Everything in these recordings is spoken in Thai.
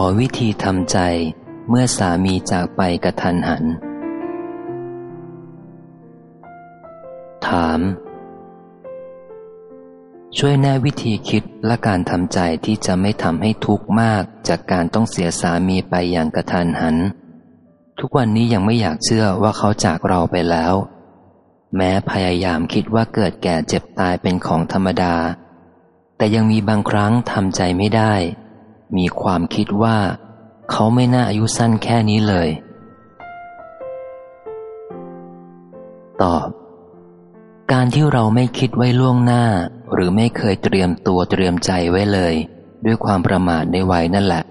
อวิธีทำใจเมื่อสามีจากไปกระทันหัน ถาม ช่วยแนะวิธีคิดและการทำใจที่จะไม่ทำให้ทุกข์มากจากการต้องเสียสามีไปอย่างกระทันหัน ทุกวันนี้ยังไม่อยากเชื่อว่าเขาจากเราไปแล้ว แม้พยายามคิดว่าเกิดแก่เจ็บตายเป็นของธรรมดา แต่ยังมีบางครั้งทำใจไม่ได้ มีความคิดว่า เขาไม่น่าอายุสั้นแค่นี้เลย ตอบ การที่เราไม่คิดไว้ล่วงหน้า หรือไม่เคยเตรียมตัวเตรียมใจไว้เลย ด้วยความประมาทในวัยนั่นแหละ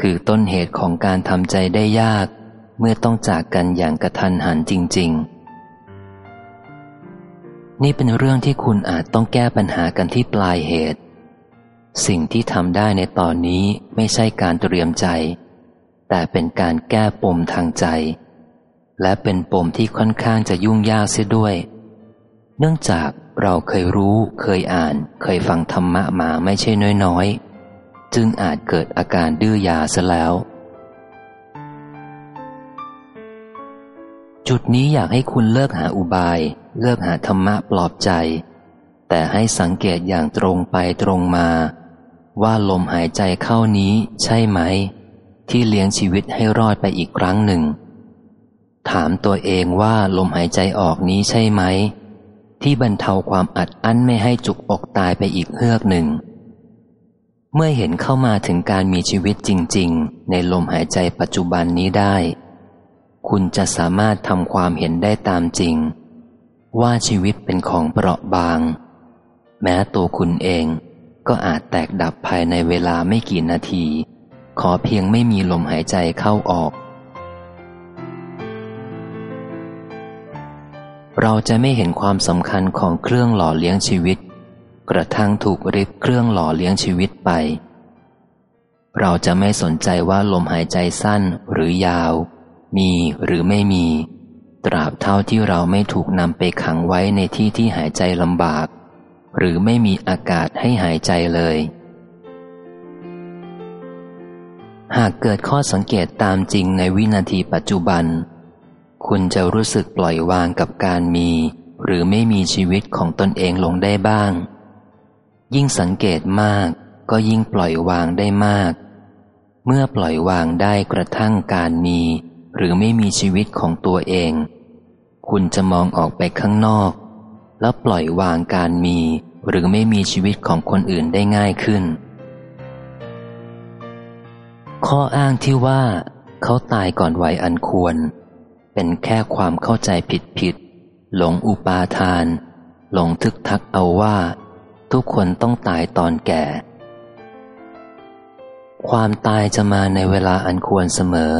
คือต้นเหตุของการทำใจได้ยาก เมื่อต้องจากกันอย่างกระทันหันจริง ๆนี่เป็นเรื่องที่คุณอาจต้องแก้ปัญหากันที่ปลายเหตุ สิ่งที่ทำได้ในตอนนี้ไม่ใช่การเตรียมใจ แต่เป็นการแก้ปมทางใจ และเป็นปมที่ค่อนข้างจะยุ่งยากเสียด้วย เนื่องจากเราเคยรู้เคยอ่านเคยฟังธรรมะมาไม่ใช่น้อยๆ จึงอาจเกิดอาการดื้อยาซะแล้ว จุดนี้อยากให้คุณเลิกหาอุบาย เลิกหาธรรมะปลอบใจ แต่ให้สังเกตอย่างตรงไปตรงมา ว่าลมหายใจเข้านี้ใช่ไหม ที่เลี้ยงชีวิตให้รอดไปอีกครั้งหนึ่ง ถามตัวเองว่าลมหายใจออกนี้ใช่ไหม ที่บรรเทาความอัดอั้นไม่ให้จุกอกตายไปอีกเฮือกหนึ่ง เมื่อเห็นเข้ามาถึงการมีชีวิตจริง ๆ ในลมหายใจปัจจุบันนี้ได้ คุณจะสามารถทำความเห็นได้ตามจริง ว่าชีวิตเป็นของเปราะบาง แม้ตัวคุณเอง ก็อาจแตกดับภายในเวลาไม่กี่นาที ขอเพียงไม่มีลมหายใจเข้าออก เราจะไม่เห็นความสำคัญของเครื่องหล่อเลี้ยงชีวิต กระทั่งถูกริบเครื่องหล่อเลี้ยงชีวิตไป เราจะไม่สนใจว่าลมหายใจสั้นหรือยาว มีหรือไม่มี ตราบเท่าที่เราไม่ถูกนำไปขังไว้ในที่ที่หายใจลำบาก หรือไม่มีอากาศให้หายใจเลย หากเกิดข้อสังเกตตามจริงในวินาทีปัจจุบัน คุณจะรู้สึกปล่อยวางกับการมี หรือไม่มีชีวิตของตนเองลงได้บ้าง ยิ่งสังเกตมากก็ยิ่งปล่อยวางได้มาก เมื่อปล่อยวางได้กระทั่งการมี หรือไม่มีชีวิตของตัวเอง คุณจะมองออกไปข้างนอก แล้วปล่อยวางการมี หรือไม่มีชีวิตของคนอื่นได้ง่ายขึ้น ข้ออ้างที่ว่า เขาตายก่อนวัยอันควร เป็นแค่ความเข้าใจผิดผิด หลงอุปาทาน หลงทึกทักเอาว่า ทุกคนต้องตายตอนแก่ ความตายจะมาในเวลาอันควรเสมอ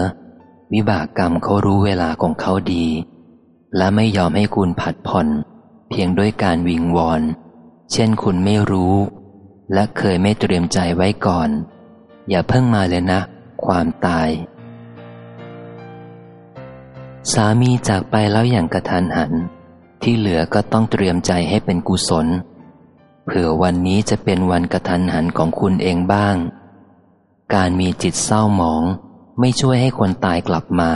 วิบากกรรมเขารู้เวลาของเขาดี และไม่ยอมให้คุณผัดผ่อนเพียงด้วยการวิงวอน เช่นคุณไม่รู้ และเคยไม่เตรียมใจไว้ก่อน อย่าเพิ่งมาเลยนะ ความตาย สามีจากไปแล้วอย่างกระทันหัน ที่เหลือก็ต้องเตรียมใจให้เป็นกุศล เผื่อวันนี้จะเป็นวันกระทันหันของคุณเองบ้าง การมีจิตเศร้าหมองไม่ช่วยให้คนตายกลับมา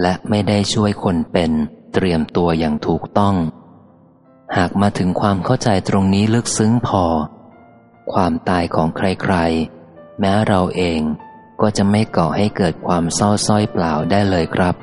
และไม่ได้ช่วยคนเป็นเตรียมตัวอย่างถูกต้อง หากมาถึงความเข้าใจตรงนี้ลึกซึ้งพอ ความตายของใครๆ แม้เราเองก็จะไม่ก่อให้เกิดความเศร้าส้อยเปล่าได้เลยครับ